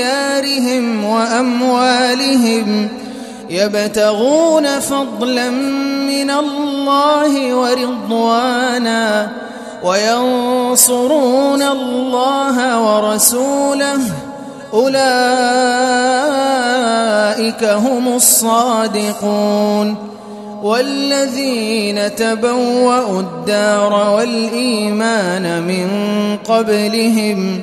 ديارهم وأموالهم يبتغون فضلا من الله ورضوانا وينصرون الله ورسوله. أولئك هم الصادقون. والذين تبوأوا الدار والإيمان من قبلهم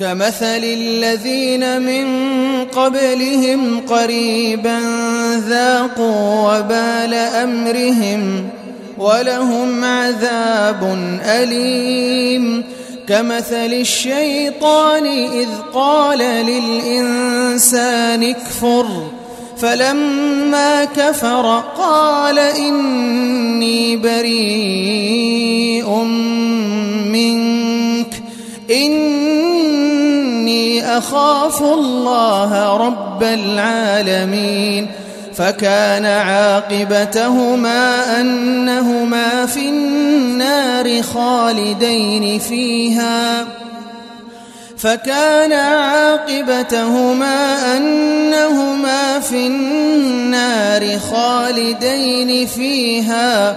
كمثل الذين من قبلهم قريبا ذاقوا وبال أمرهم ولهم عذاب أليم. كمثل الشيطان إذ قال للإنسان اكفر فلما كفر قال إني بريء منك إني أخاف الله رب العالمين فكان عاقبتهما أنهما في النار خالدين فيها فكان عاقبتهما أنهما في النار خالدين فيها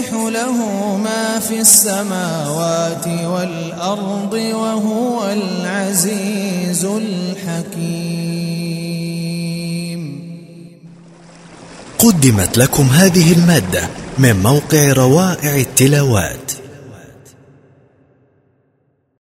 يسبح له ما في السماوات والأرض وهو العزيز الحكيم. قدمت لكم هذه المادة من موقع روائع التلاوات.